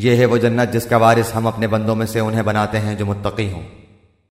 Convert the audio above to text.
یہ ہے وہ جنت جس کا وارث ہم اپنے بندوں میں سے انہیں بناتے ہیں جو متقی ہوں۔